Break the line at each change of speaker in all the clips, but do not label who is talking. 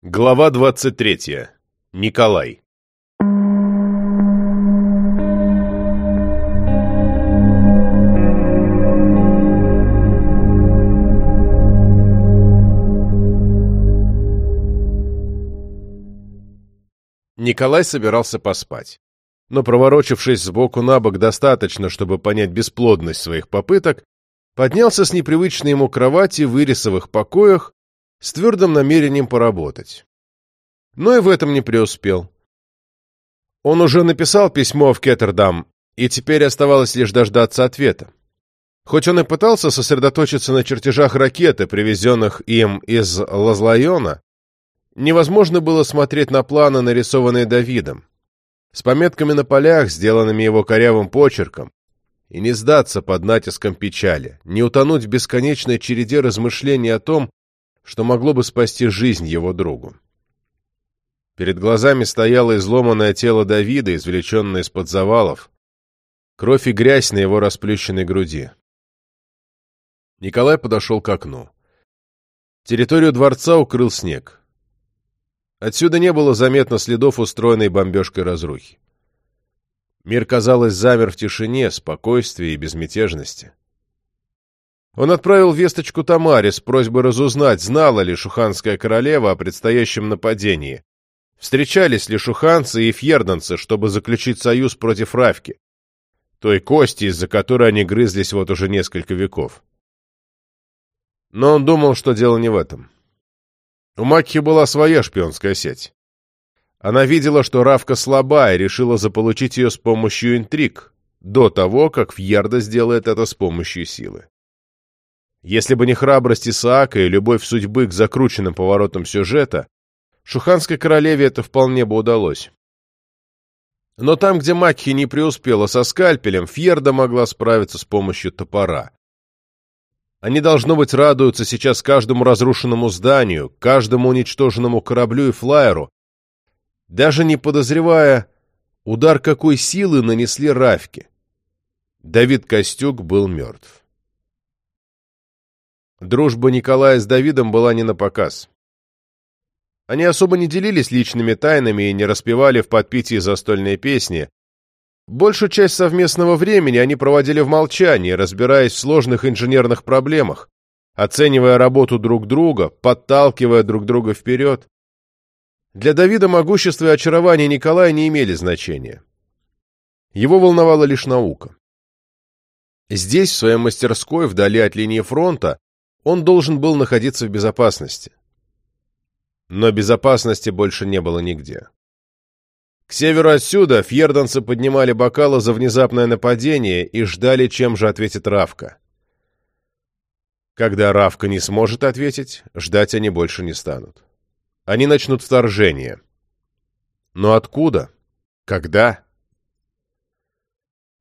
Глава 23. Николай. Николай собирался поспать. Но, проворочившись сбоку на бок достаточно, чтобы понять бесплодность своих попыток, поднялся с непривычной ему кровати в ирисовых покоях с твердым намерением поработать. Но и в этом не преуспел. Он уже написал письмо в Кеттердам, и теперь оставалось лишь дождаться ответа. Хоть он и пытался сосредоточиться на чертежах ракеты, привезенных им из Лазлайона, невозможно было смотреть на планы, нарисованные Давидом, с пометками на полях, сделанными его корявым почерком, и не сдаться под натиском печали, не утонуть в бесконечной череде размышлений о том, что могло бы спасти жизнь его другу. Перед глазами стояло изломанное тело Давида, извлеченное из-под завалов, кровь и грязь на его расплющенной груди. Николай подошел к окну. Территорию дворца укрыл снег. Отсюда не было заметно следов устроенной бомбежкой разрухи. Мир, казалось, замер в тишине, спокойствии и безмятежности. Он отправил весточку Тамаре с просьбой разузнать, знала ли шуханская королева о предстоящем нападении, встречались ли шуханцы и фьерданцы, чтобы заключить союз против Равки, той кости, из-за которой они грызлись вот уже несколько веков. Но он думал, что дело не в этом. У Макхи была своя шпионская сеть. Она видела, что Равка слаба, и решила заполучить ее с помощью интриг, до того, как Фьерда сделает это с помощью силы. Если бы не храбрость Исаака и любовь судьбы к закрученным поворотам сюжета, Шуханской королеве это вполне бы удалось. Но там, где Макхи не преуспела со скальпелем, Фьерда могла справиться с помощью топора. Они, должно быть, радуются сейчас каждому разрушенному зданию, каждому уничтоженному кораблю и флайеру, даже не подозревая, удар какой силы нанесли Равке. Давид Костюк был мертв. Дружба Николая с Давидом была не на показ. Они особо не делились личными тайнами и не распевали в подпитии застольные песни. Большую часть совместного времени они проводили в молчании, разбираясь в сложных инженерных проблемах, оценивая работу друг друга, подталкивая друг друга вперед. Для Давида могущество и очарование Николая не имели значения. Его волновала лишь наука. Здесь, в своей мастерской, вдали от линии фронта, он должен был находиться в безопасности. Но безопасности больше не было нигде. К северу отсюда фьерданцы поднимали бокалы за внезапное нападение и ждали, чем же ответит Равка. Когда Равка не сможет ответить, ждать они больше не станут. Они начнут вторжение. Но откуда? Когда?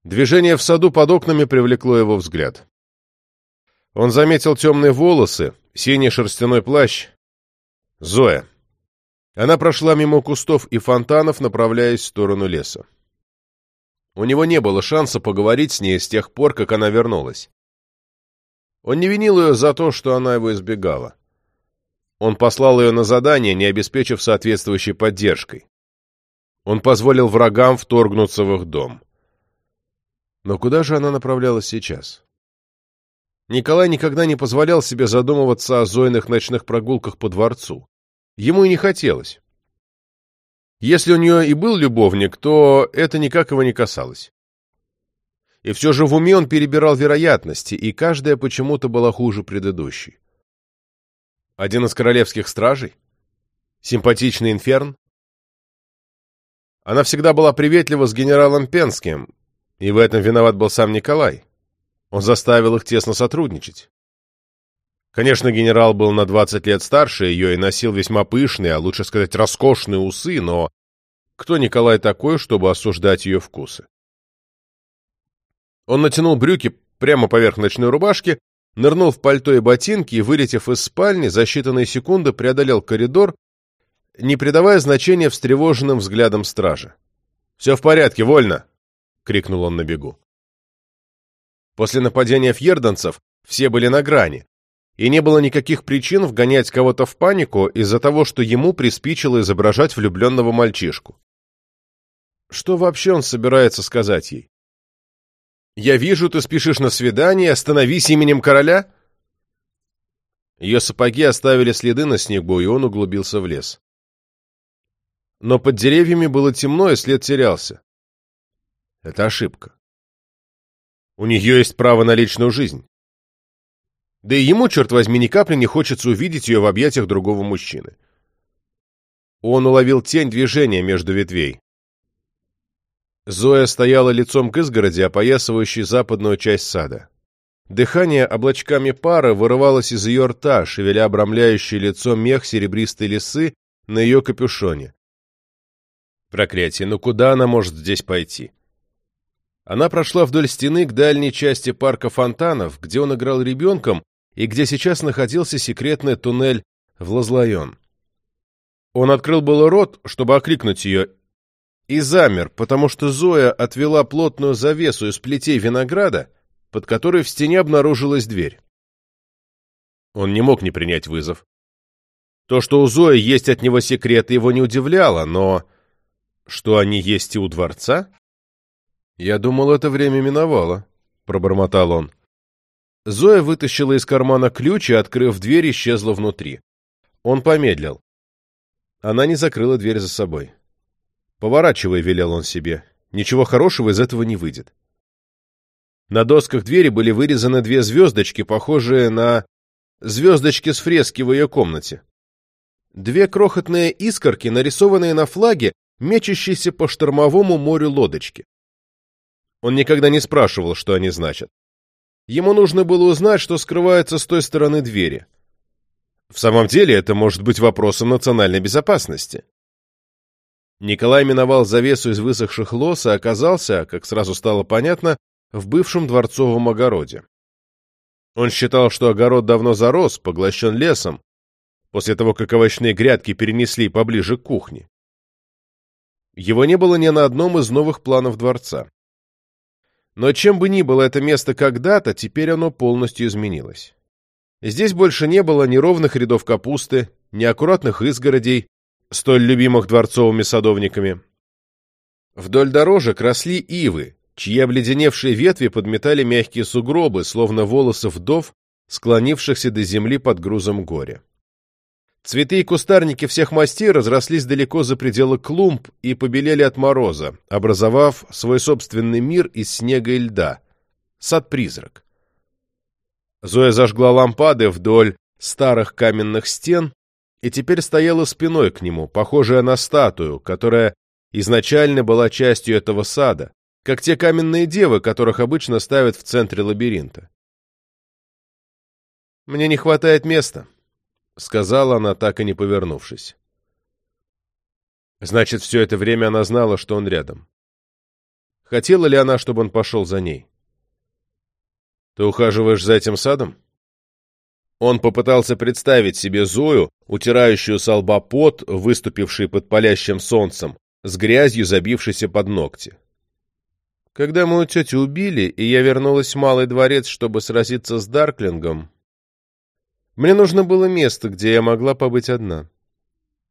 Движение в саду под окнами привлекло его взгляд. Он заметил темные волосы, синий шерстяной плащ. Зоя. Она прошла мимо кустов и фонтанов, направляясь в сторону леса. У него не было шанса поговорить с ней с тех пор, как она вернулась. Он не винил ее за то, что она его избегала. Он послал ее на задание, не обеспечив соответствующей поддержкой. Он позволил врагам вторгнуться в их дом. Но куда же она направлялась сейчас? Николай никогда не позволял себе задумываться о Зойных ночных прогулках по дворцу. Ему и не хотелось. Если у нее и был любовник, то это никак его не касалось. И все же в уме он перебирал вероятности, и каждая почему-то была хуже предыдущей. Один из королевских стражей? Симпатичный инферн? Она всегда была приветлива с генералом Пенским, и в этом виноват был сам Николай. Он заставил их тесно сотрудничать. Конечно, генерал был на 20 лет старше ее и носил весьма пышные, а лучше сказать, роскошные усы, но кто Николай такой, чтобы осуждать ее вкусы? Он натянул брюки прямо поверх ночной рубашки, нырнул в пальто и ботинки и, вылетев из спальни, за считанные секунды преодолел коридор, не придавая значения встревоженным взглядам стража. «Все в порядке, вольно!» — крикнул он на бегу. После нападения фьерданцев все были на грани. и не было никаких причин вгонять кого-то в панику из-за того, что ему приспичило изображать влюбленного мальчишку. Что вообще он собирается сказать ей? «Я вижу, ты спешишь на свидание, остановись именем короля?» Ее сапоги оставили следы на снегу, и он углубился в лес. Но под деревьями было темно, и след терялся. Это ошибка. У нее есть право на личную жизнь. Да и ему, черт возьми, ни капли не хочется увидеть ее в объятиях другого мужчины. Он уловил тень движения между ветвей. Зоя стояла лицом к изгороди, опоясывающей западную часть сада. Дыхание облачками пара вырывалось из ее рта, шевеля обрамляющее лицо мех серебристой лисы на ее капюшоне. Проклятие, ну куда она может здесь пойти? Она прошла вдоль стены к дальней части парка фонтанов, где он играл ребенком и где сейчас находился секретный туннель в Лазлайон. Он открыл было рот, чтобы окликнуть ее, и замер, потому что Зоя отвела плотную завесу из плетей винограда, под которой в стене обнаружилась дверь. Он не мог не принять вызов. То, что у Зои есть от него секреты, его не удивляло, но... Что они есть и у дворца? Я думал, это время миновало, — пробормотал он. Зоя вытащила из кармана ключ и, открыв дверь, исчезла внутри. Он помедлил. Она не закрыла дверь за собой. «Поворачивай», — велел он себе. «Ничего хорошего из этого не выйдет». На досках двери были вырезаны две звездочки, похожие на звездочки с фрески в ее комнате. Две крохотные искорки, нарисованные на флаге, мечащейся по штормовому морю лодочки. Он никогда не спрашивал, что они значат. Ему нужно было узнать, что скрывается с той стороны двери. В самом деле, это может быть вопросом национальной безопасности. Николай миновал завесу из высохших лос и оказался, как сразу стало понятно, в бывшем дворцовом огороде. Он считал, что огород давно зарос, поглощен лесом, после того, как овощные грядки перенесли поближе к кухне. Его не было ни на одном из новых планов дворца. Но чем бы ни было это место когда-то, теперь оно полностью изменилось. Здесь больше не было ни ровных рядов капусты, ни аккуратных изгородей, столь любимых дворцовыми садовниками. Вдоль дорожек росли ивы, чьи обледеневшие ветви подметали мягкие сугробы, словно волосы вдов, склонившихся до земли под грузом горя. Цветы и кустарники всех мастей разрослись далеко за пределы клумб и побелели от мороза, образовав свой собственный мир из снега и льда. Сад-призрак. Зоя зажгла лампады вдоль старых каменных стен и теперь стояла спиной к нему, похожая на статую, которая изначально была частью этого сада, как те каменные девы, которых обычно ставят в центре лабиринта. «Мне не хватает места», — сказала она, так и не повернувшись. Значит, все это время она знала, что он рядом. Хотела ли она, чтобы он пошел за ней? «Ты ухаживаешь за этим садом?» Он попытался представить себе Зою, утирающую со лба пот, выступивший под палящим солнцем, с грязью, забившейся под ногти. Когда мою тетю убили, и я вернулась в Малый дворец, чтобы сразиться с Дарклингом, мне нужно было место, где я могла побыть одна.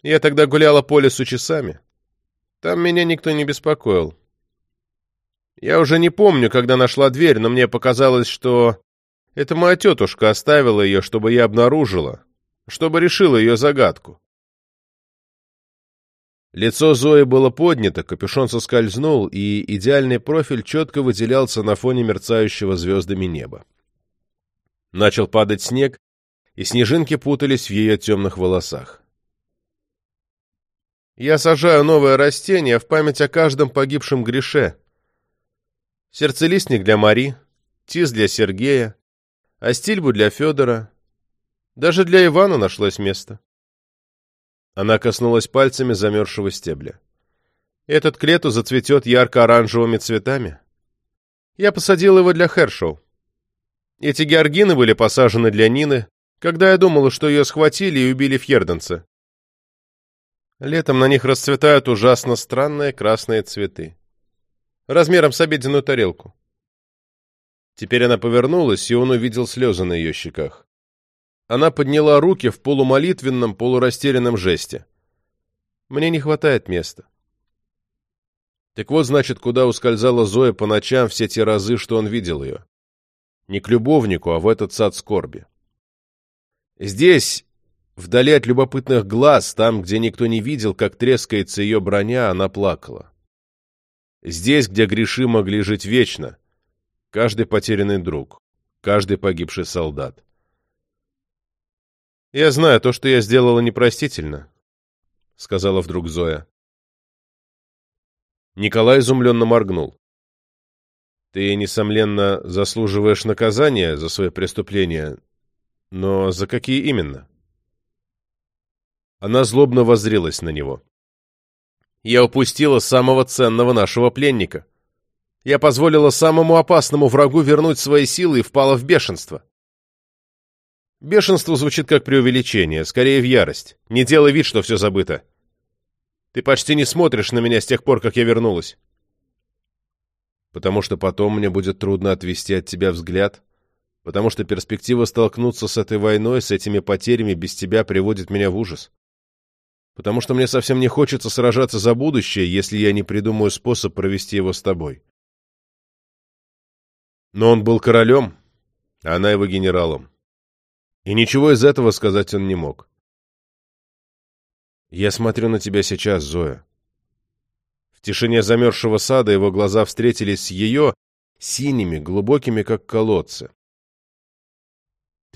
Я тогда гуляла по лесу часами. Там меня никто не беспокоил. Я уже не помню, когда нашла дверь, но мне показалось, что это моя тетушка оставила ее, чтобы я обнаружила, чтобы решила ее загадку. Лицо Зои было поднято, капюшон соскользнул, и идеальный профиль четко выделялся на фоне мерцающего звездами неба. Начал падать снег, и снежинки путались в ее темных волосах. «Я сажаю новое растение в память о каждом погибшем греше. Сердцелистник для Мари, тис для Сергея, астильбу для Федора. Даже для Ивана нашлось место». Она коснулась пальцами замерзшего стебля. «Этот клету зацветет ярко-оранжевыми цветами. Я посадил его для Хершоу. Эти георгины были посажены для Нины, когда я думала, что ее схватили и убили фьерденцы. Летом на них расцветают ужасно странные красные цветы. Размером с обеденную тарелку. Теперь она повернулась, и он увидел слезы на ее щеках. Она подняла руки в полумолитвенном, полурастерянном жесте. «Мне не хватает места». Так вот, значит, куда ускользала Зоя по ночам все те разы, что он видел ее. Не к любовнику, а в этот сад скорби. Здесь, вдали от любопытных глаз, там, где никто не видел, как трескается ее броня, она плакала. Здесь, где греши могли жить вечно, каждый потерянный друг, каждый погибший солдат. «Я знаю, то, что я сделала, непростительно», — сказала вдруг Зоя. Николай изумленно моргнул. «Ты, несомненно, заслуживаешь наказания за свои преступления, но за какие именно?» Она злобно воззрелась на него. «Я упустила самого ценного нашего пленника. Я позволила самому опасному врагу вернуть свои силы и впала в бешенство. Бешенство звучит как преувеличение, скорее в ярость. Не делай вид, что все забыто. Ты почти не смотришь на меня с тех пор, как я вернулась. Потому что потом мне будет трудно отвести от тебя взгляд, потому что перспектива столкнуться с этой войной, с этими потерями без тебя приводит меня в ужас. Потому что мне совсем не хочется сражаться за будущее, если я не придумаю способ провести его с тобой. Но он был королем, а она его генералом. И ничего из этого сказать он не мог. «Я смотрю на тебя сейчас, Зоя». В тишине замерзшего сада его глаза встретились с ее, синими, глубокими, как колодцы.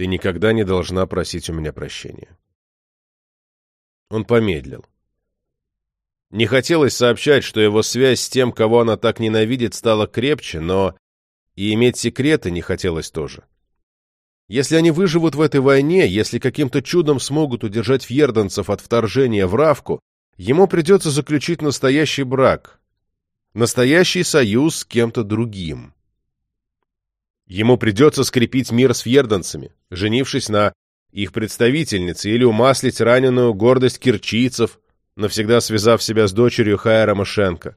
«Ты никогда не должна просить у меня прощения». Он помедлил. Не хотелось сообщать, что его связь с тем, кого она так ненавидит, стала крепче, но и иметь секреты не хотелось тоже. Если они выживут в этой войне, если каким-то чудом смогут удержать фьерданцев от вторжения в Равку, ему придется заключить настоящий брак, настоящий союз с кем-то другим. Ему придется скрепить мир с фьерданцами, женившись на их представительнице, или умаслить раненую гордость кирчийцев, навсегда связав себя с дочерью Хайера Машенко.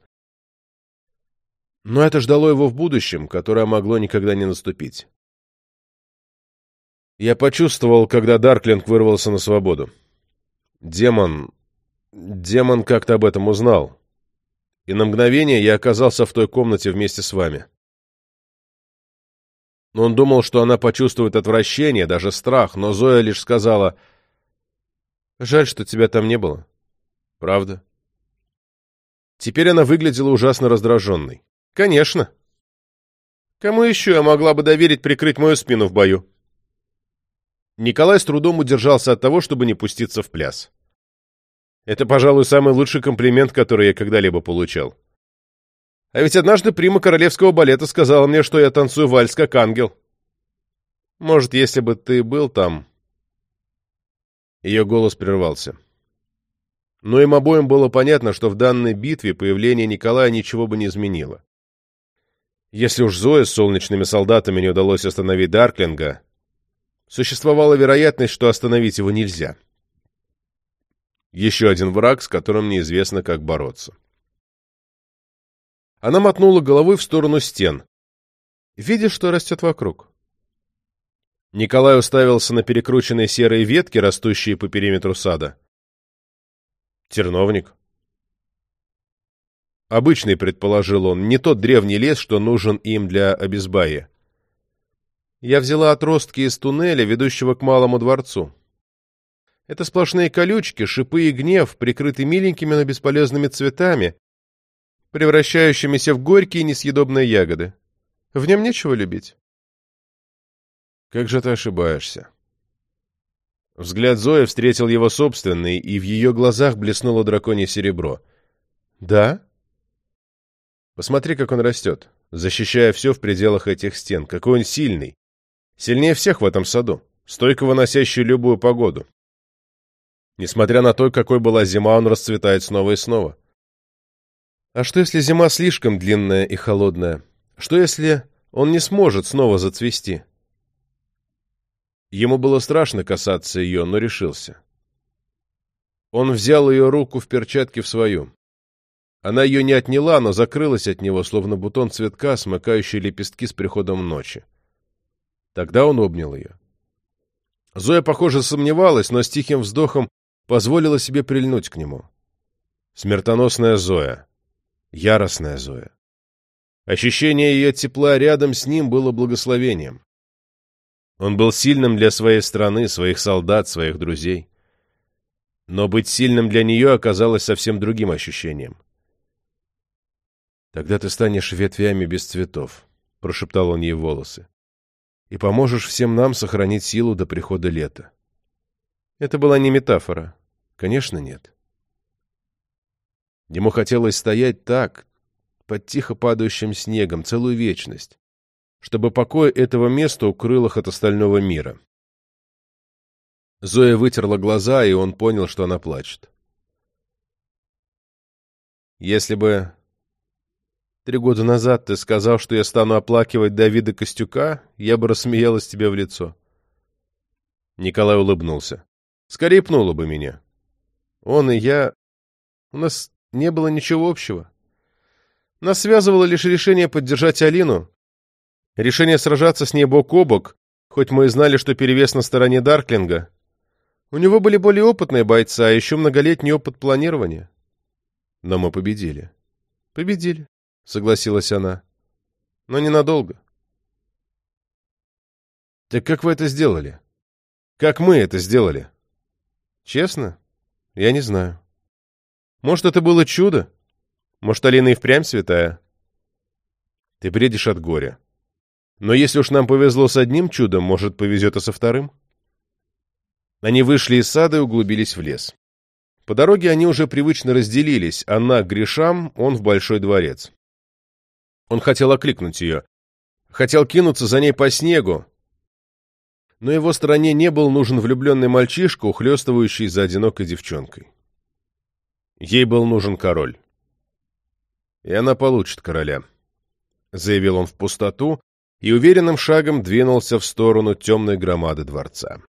Но это ждало его в будущем, которое могло никогда не наступить. Я почувствовал, когда Дарклинг вырвался на свободу. Демон... Демон как-то об этом узнал. И на мгновение я оказался в той комнате вместе с вами. Он думал, что она почувствует отвращение, даже страх, но Зоя лишь сказала, «Жаль, что тебя там не было». Правда? Теперь она выглядела ужасно раздраженной. «Конечно. Кому еще я могла бы доверить прикрыть мою спину в бою?» Николай с трудом удержался от того, чтобы не пуститься в пляс. Это, пожалуй, самый лучший комплимент, который я когда-либо получал. А ведь однажды прима королевского балета сказала мне, что я танцую вальс как ангел. Может, если бы ты был там... Ее голос прервался. Но им обоим было понятно, что в данной битве появление Николая ничего бы не изменило. Если уж Зоя с солнечными солдатами не удалось остановить Дарклинга, Существовала вероятность, что остановить его нельзя. Еще один враг, с которым неизвестно, как бороться. Она мотнула головой в сторону стен. Видишь, что растет вокруг? Николай уставился на перекрученные серые ветки, растущие по периметру сада. Терновник. Обычный, предположил он, не тот древний лес, что нужен им для обезбая. Я взяла отростки из туннеля, ведущего к малому дворцу. Это сплошные колючки, шипы и гнев, прикрыты миленькими, но бесполезными цветами, превращающимися в горькие несъедобные ягоды. В нем нечего любить. Как же ты ошибаешься. Взгляд Зои встретил его собственный, и в ее глазах блеснуло драконье серебро. «Да?» «Посмотри, как он растет, защищая все в пределах этих стен. Какой он сильный, Сильнее всех в этом саду, стойко выносящий любую погоду. Несмотря на то, какой была зима, он расцветает снова и снова. А что, если зима слишком длинная и холодная? Что, если он не сможет снова зацвести? Ему было страшно касаться ее, но решился. Он взял ее руку в перчатке в свою. Она ее не отняла, но закрылась от него, словно бутон цветка, смыкающий лепестки с приходом ночи. Тогда он обнял ее. Зоя, похоже, сомневалась, но с тихим вздохом позволила себе прильнуть к нему. Смертоносная Зоя. Яростная Зоя. Ощущение ее тепла рядом с ним было благословением. Он был сильным для своей страны, своих солдат, своих друзей. Но быть сильным для нее оказалось совсем другим ощущением. «Тогда ты станешь ветвями без цветов», — прошептал он ей волосы, «и поможешь всем нам сохранить силу до прихода лета». Это была не метафора. Конечно, нет. Ему хотелось стоять так, под тихо падающим снегом, целую вечность, чтобы покой этого места укрыл их от остального мира. Зоя вытерла глаза, и он понял, что она плачет. «Если бы три года назад ты сказал, что я стану оплакивать Давида Костюка, я бы рассмеялась тебе в лицо». Николай улыбнулся. «Скорее пнуло бы меня. Он и я... У нас не было ничего общего. Нас связывало лишь решение поддержать Алину, решение сражаться с ней бок о бок, хоть мы и знали, что перевес на стороне Дарклинга, у него были более опытные бойцы, а еще многолетний опыт планирования. Но мы победили. Победили, согласилась она. Но ненадолго. Так как вы это сделали? Как мы это сделали? Честно? Я не знаю. Может, это было чудо? Может, Алина и впрямь святая? Ты бредишь от горя. Но если уж нам повезло с одним чудом, может, повезет и со вторым? Они вышли из сада и углубились в лес. По дороге они уже привычно разделились, она к грешам, он в большой дворец. Он хотел окликнуть ее, хотел кинуться за ней по снегу, но его стороне не был нужен влюбленный мальчишка, ухлёстывающий за одинокой девчонкой. Ей был нужен король. И она получит короля, — заявил он в пустоту и уверенным шагом двинулся в сторону темной громады дворца.